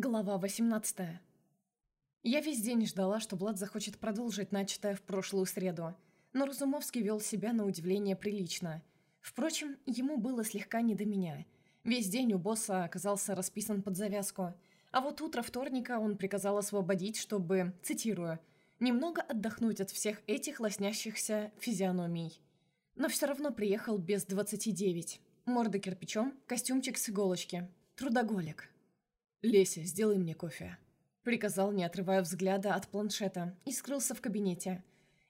Глава 18 Я весь день ждала, что Влад захочет продолжить начатое в прошлую среду, но Разумовский вел себя на удивление прилично. Впрочем, ему было слегка не до меня. Весь день у босса оказался расписан под завязку, а вот утро вторника он приказал освободить, чтобы, цитирую, «немного отдохнуть от всех этих лоснящихся физиономий». Но все равно приехал без 29. Морда кирпичом, костюмчик с иголочки. Трудоголик. «Леся, сделай мне кофе», — приказал, не отрывая взгляда от планшета, и скрылся в кабинете.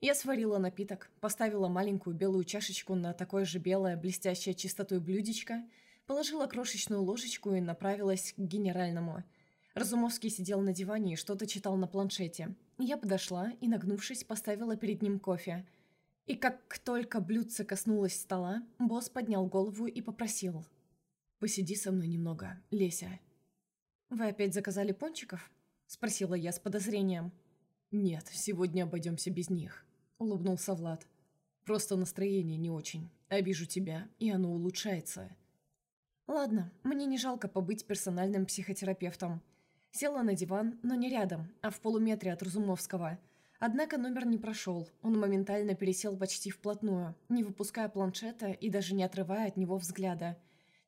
Я сварила напиток, поставила маленькую белую чашечку на такое же белое, блестящее чистотой блюдечко, положила крошечную ложечку и направилась к генеральному. Разумовский сидел на диване и что-то читал на планшете. Я подошла и, нагнувшись, поставила перед ним кофе. И как только блюдце коснулось стола, босс поднял голову и попросил. «Посиди со мной немного, Леся». «Вы опять заказали пончиков?» – спросила я с подозрением. «Нет, сегодня обойдемся без них», – улыбнулся Влад. «Просто настроение не очень. Обижу тебя, и оно улучшается». «Ладно, мне не жалко побыть персональным психотерапевтом». Села на диван, но не рядом, а в полуметре от Разумовского. Однако номер не прошел, он моментально пересел почти вплотную, не выпуская планшета и даже не отрывая от него взгляда.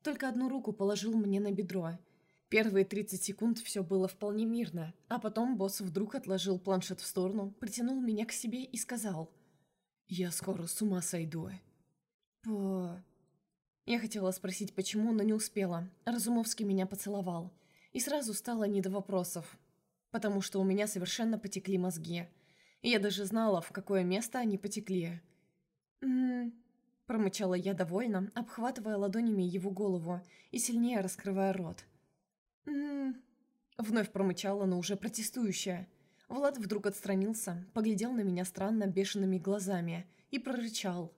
Только одну руку положил мне на бедро – Первые 30 секунд все было вполне мирно, а потом босс вдруг отложил планшет в сторону, притянул меня к себе и сказал «Я скоро с ума сойду». «По...» Я хотела спросить, почему, но не успела. Разумовский меня поцеловал. И сразу стало не до вопросов, потому что у меня совершенно потекли мозги. Я даже знала, в какое место они потекли. «М-м-м...» промычала я довольно, обхватывая ладонями его голову и сильнее раскрывая рот. Вновь промычала, но уже протестующая. Влад вдруг отстранился, поглядел на меня странно бешеными глазами и прорычал.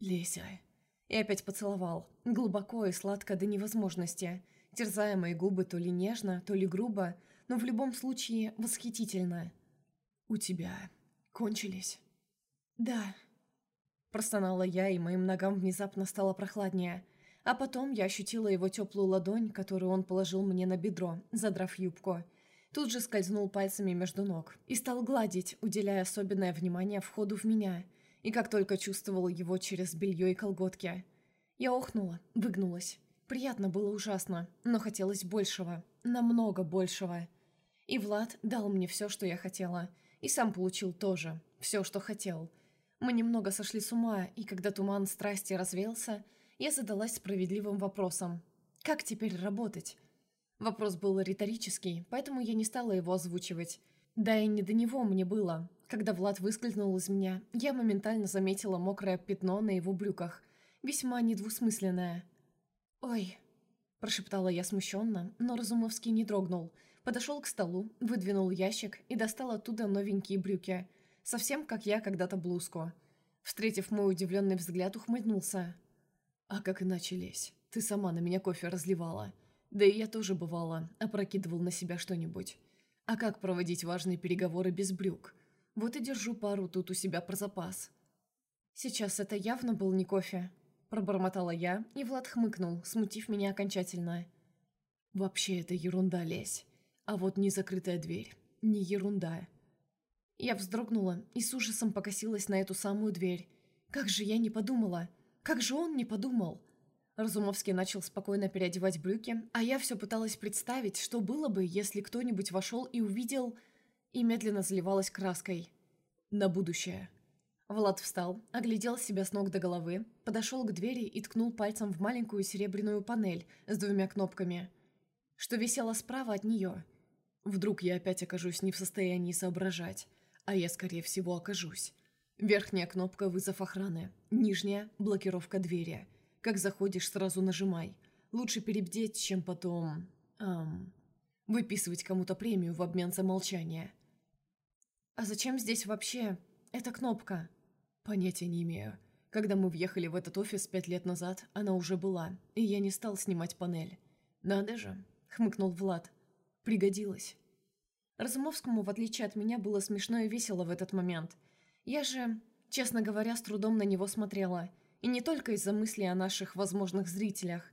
«Леся». И опять поцеловал, глубоко и сладко до невозможности, терзая мои губы то ли нежно, то ли грубо, но в любом случае восхитительно. «У тебя кончились?» «Да», – простонала я, и моим ногам внезапно стало прохладнее – а потом я ощутила его теплую ладонь, которую он положил мне на бедро, задрав юбку. Тут же скользнул пальцами между ног и стал гладить, уделяя особенное внимание входу в меня, и как только чувствовал его через белье и колготки. Я охнула, выгнулась. Приятно было ужасно, но хотелось большего, намного большего. И Влад дал мне все, что я хотела, и сам получил тоже, все, что хотел. Мы немного сошли с ума, и когда туман страсти развеялся, я задалась справедливым вопросом. Как теперь работать? Вопрос был риторический, поэтому я не стала его озвучивать. Да и не до него мне было. Когда Влад выскользнул из меня, я моментально заметила мокрое пятно на его брюках, весьма недвусмысленное. «Ой», – прошептала я смущенно, но Разумовский не дрогнул. Подошел к столу, выдвинул ящик и достал оттуда новенькие брюки, совсем как я когда-то блузку. Встретив мой удивленный взгляд, ухмыльнулся. А как иначе лезь? Ты сама на меня кофе разливала. Да и я тоже бывала, опрокидывал на себя что-нибудь. А как проводить важные переговоры без брюк? Вот и держу пару тут у себя про запас. Сейчас это явно был не кофе. Пробормотала я, и Влад хмыкнул, смутив меня окончательно. Вообще это ерунда, лезь. А вот незакрытая дверь. Не ерунда. Я вздрогнула и с ужасом покосилась на эту самую дверь. Как же я не подумала. Как же он не подумал? Разумовский начал спокойно переодевать брюки, а я все пыталась представить, что было бы, если кто-нибудь вошел и увидел... И медленно заливалась краской. На будущее. Влад встал, оглядел себя с ног до головы, подошел к двери и ткнул пальцем в маленькую серебряную панель с двумя кнопками, что висела справа от нее. Вдруг я опять окажусь не в состоянии соображать, а я, скорее всего, окажусь. Верхняя кнопка «Вызов охраны», нижняя – блокировка двери. Как заходишь, сразу нажимай. Лучше перебдеть, чем потом... Эм, выписывать кому-то премию в обмен за молчание. «А зачем здесь вообще эта кнопка?» «Понятия не имею. Когда мы въехали в этот офис пять лет назад, она уже была, и я не стал снимать панель. Надо же», — хмыкнул Влад. «Пригодилось». Разумовскому, в отличие от меня, было смешно и весело в этот момент — я же, честно говоря, с трудом на него смотрела. И не только из-за мыслей о наших возможных зрителях.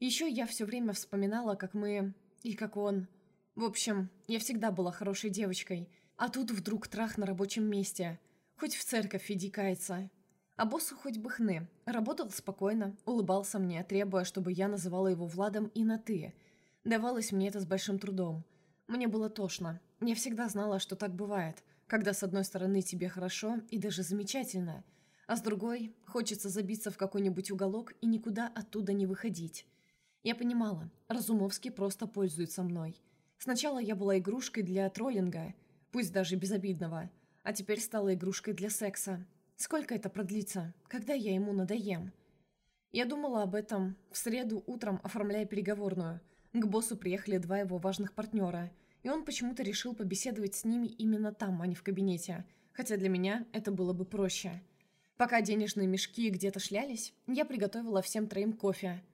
Еще я все время вспоминала, как мы... и как он... В общем, я всегда была хорошей девочкой, а тут вдруг трах на рабочем месте. Хоть в церковь иди каяться. А боссу хоть бы хны. Работал спокойно, улыбался мне, требуя, чтобы я называла его Владом и на «ты». Давалось мне это с большим трудом. Мне было тошно. Я всегда знала, что так бывает, когда с одной стороны тебе хорошо и даже замечательно, а с другой хочется забиться в какой-нибудь уголок и никуда оттуда не выходить. Я понимала, Разумовский просто пользуется мной. Сначала я была игрушкой для троллинга, пусть даже безобидного, а теперь стала игрушкой для секса. Сколько это продлится? Когда я ему надоем? Я думала об этом в среду утром, оформляя переговорную. К боссу приехали два его важных партнера, и он почему-то решил побеседовать с ними именно там, а не в кабинете, хотя для меня это было бы проще. Пока денежные мешки где-то шлялись, я приготовила всем троим кофе.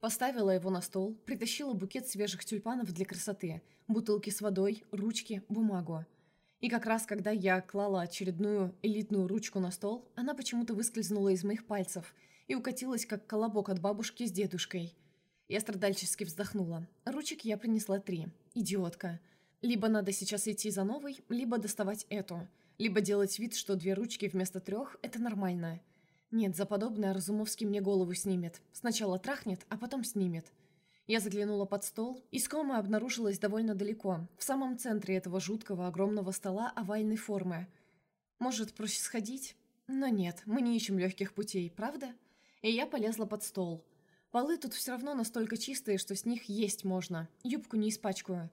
Поставила его на стол, притащила букет свежих тюльпанов для красоты, бутылки с водой, ручки, бумагу. И как раз когда я клала очередную элитную ручку на стол, она почему-то выскользнула из моих пальцев и укатилась, как колобок от бабушки с дедушкой. Я страдальчески вздохнула. Ручек я принесла три. Идиотка. Либо надо сейчас идти за новой, либо доставать эту – либо делать вид, что две ручки вместо трех – это нормально. Нет, за подобное Разумовский мне голову снимет. Сначала трахнет, а потом снимет. Я заглянула под стол. Искомая обнаружилась довольно далеко, в самом центре этого жуткого огромного стола овальной формы. Может, проще сходить? Но нет, мы не ищем легких путей, правда? И я полезла под стол. Полы тут все равно настолько чистые, что с них есть можно. Юбку не испачкаю.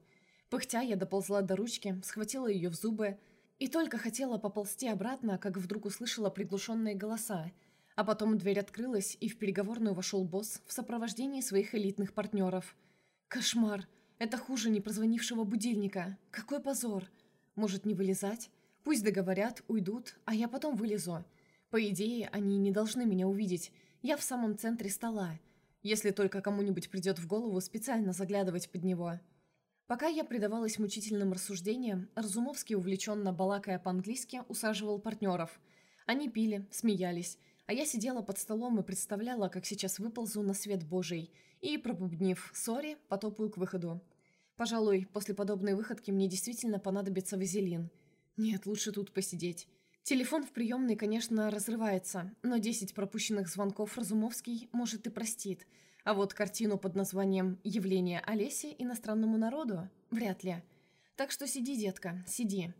Пыхтя я доползла до ручки, схватила ее в зубы, и только хотела поползти обратно, как вдруг услышала приглушенные голоса. А потом дверь открылась, и в переговорную вошел босс в сопровождении своих элитных партнеров. Кошмар! Это хуже непрозвонившего будильника. Какой позор! Может, не вылезать? Пусть договорят, уйдут, а я потом вылезу. По идее, они не должны меня увидеть. Я в самом центре стола. Если только кому-нибудь придет в голову специально заглядывать под него. Пока я предавалась мучительным рассуждениям, Разумовский, увлеченно балакая по-английски, усаживал партнеров. Они пили, смеялись, а я сидела под столом и представляла, как сейчас выползу на свет Божий и, пробубнив «сори», потопаю к выходу. Пожалуй, после подобной выходки мне действительно понадобится вазелин. Нет, лучше тут посидеть. Телефон в приемной, конечно, разрывается, но 10 пропущенных звонков Разумовский, может, и простит – а вот картину под названием «Явление Олеси иностранному народу» вряд ли. Так что сиди, детка, сиди.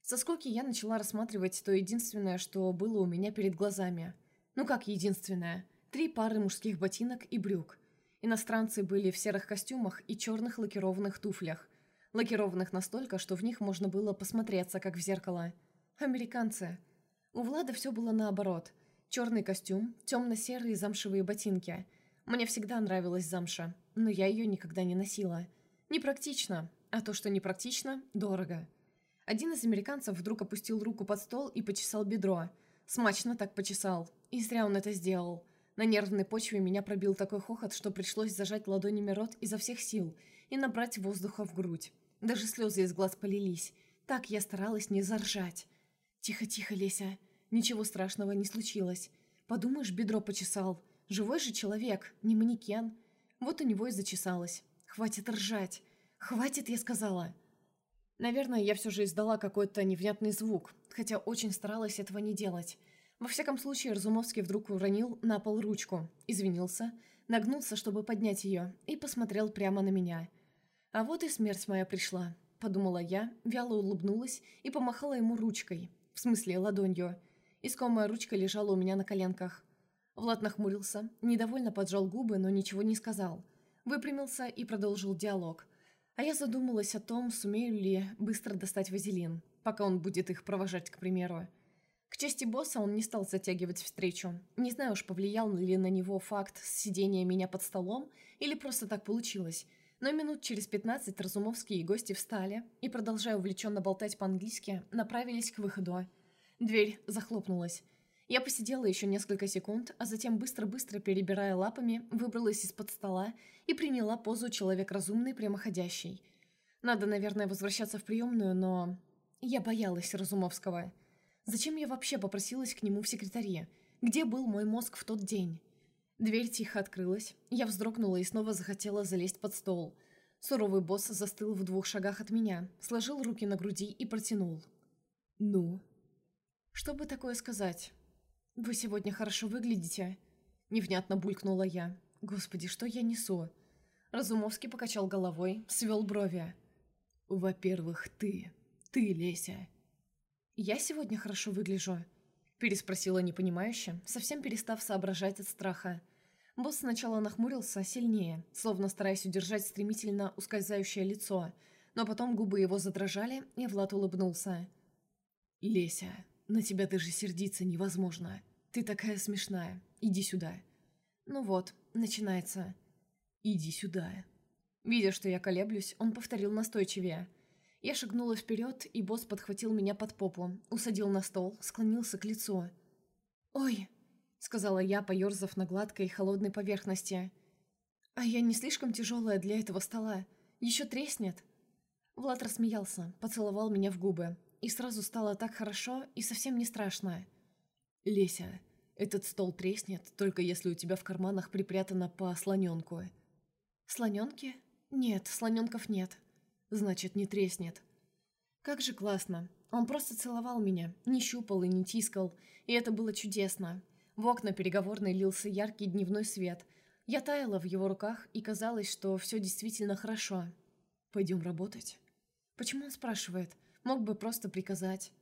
Со скуки я начала рассматривать то единственное, что было у меня перед глазами. Ну как единственное? Три пары мужских ботинок и брюк. Иностранцы были в серых костюмах и черных лакированных туфлях. Лакированных настолько, что в них можно было посмотреться, как в зеркало. Американцы. У Влада все было наоборот. Черный костюм, темно-серые замшевые ботинки – мне всегда нравилась замша, но я ее никогда не носила. Непрактично, а то, что непрактично, дорого. Один из американцев вдруг опустил руку под стол и почесал бедро. Смачно так почесал. И зря он это сделал. На нервной почве меня пробил такой хохот, что пришлось зажать ладонями рот изо всех сил и набрать воздуха в грудь. Даже слезы из глаз полились. Так я старалась не заржать. «Тихо-тихо, Леся. Ничего страшного не случилось. Подумаешь, бедро почесал. Живой же человек, не манекен. Вот у него и зачесалось. Хватит ржать. Хватит, я сказала. Наверное, я все же издала какой-то невнятный звук, хотя очень старалась этого не делать. Во всяком случае, Разумовский вдруг уронил на пол ручку, извинился, нагнулся, чтобы поднять ее, и посмотрел прямо на меня. «А вот и смерть моя пришла», — подумала я, вяло улыбнулась и помахала ему ручкой, в смысле ладонью. Искомая ручка лежала у меня на коленках. Влад нахмурился, недовольно поджал губы, но ничего не сказал. Выпрямился и продолжил диалог. А я задумалась о том, сумею ли быстро достать вазелин, пока он будет их провожать, к примеру. К чести босса он не стал затягивать встречу. Не знаю уж, повлиял ли на него факт сидения меня под столом, или просто так получилось. Но минут через пятнадцать Разумовские и гости встали и, продолжая увлеченно болтать по-английски, направились к выходу. Дверь захлопнулась. Я посидела еще несколько секунд, а затем, быстро-быстро перебирая лапами, выбралась из-под стола и приняла позу человек разумный, прямоходящий. Надо, наверное, возвращаться в приемную, но... Я боялась Разумовского. Зачем я вообще попросилась к нему в секретаре? Где был мой мозг в тот день? Дверь тихо открылась. Я вздрогнула и снова захотела залезть под стол. Суровый босс застыл в двух шагах от меня, сложил руки на груди и протянул. «Ну?» «Что бы такое сказать?» «Вы сегодня хорошо выглядите», — невнятно булькнула я. «Господи, что я несу?» Разумовский покачал головой, свел брови. «Во-первых, ты. Ты, Леся». «Я сегодня хорошо выгляжу?» Переспросила непонимающе, совсем перестав соображать от страха. Босс сначала нахмурился сильнее, словно стараясь удержать стремительно ускользающее лицо, но потом губы его задрожали, и Влад улыбнулся. «Леся, на тебя даже сердиться невозможно. Ты такая смешная. Иди сюда». «Ну вот, начинается». «Иди сюда». Видя, что я колеблюсь, он повторил настойчивее. Я шагнула вперед, и босс подхватил меня под попу, усадил на стол, склонился к лицу. «Ой!» — сказала я, поерзав на гладкой холодной поверхности. «А я не слишком тяжелая для этого стола. Еще треснет». Влад рассмеялся, поцеловал меня в губы, и сразу стало так хорошо и совсем не страшно. «Леся, этот стол треснет, только если у тебя в карманах припрятано по слоненку». «Слоненки? Нет, слоненков нет». «Значит, не треснет». Как же классно. Он просто целовал меня, не щупал и не тискал, и это было чудесно. В окна переговорной лился яркий дневной свет. Я таяла в его руках, и казалось, что все действительно хорошо. «Пойдем работать?» Почему он спрашивает? Мог бы просто приказать.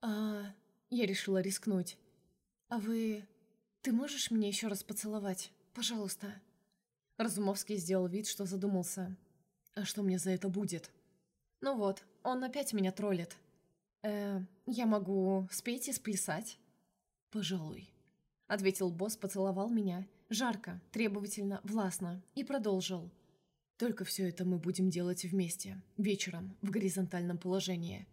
«А...» Я решила рискнуть. «А вы... Ты можешь меня еще раз поцеловать? Пожалуйста». Разумовский сделал вид, что задумался. «А что мне за это будет?» «Ну вот, он опять меня троллит. Э, я могу спеть и сплясать?» «Пожалуй», — ответил босс, поцеловал меня. Жарко, требовательно, властно. И продолжил. «Только все это мы будем делать вместе, вечером, в горизонтальном положении».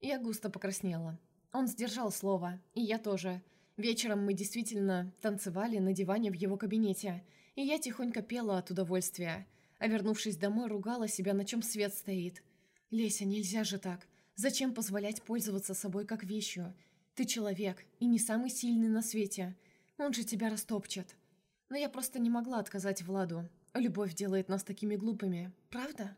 Я густо покраснела. Он сдержал слово, и я тоже. Вечером мы действительно танцевали на диване в его кабинете, и я тихонько пела от удовольствия, а вернувшись домой, ругала себя, на чем свет стоит. «Леся, нельзя же так. Зачем позволять пользоваться собой как вещью? Ты человек, и не самый сильный на свете. Он же тебя растопчет». Но я просто не могла отказать Владу. Любовь делает нас такими глупыми, правда?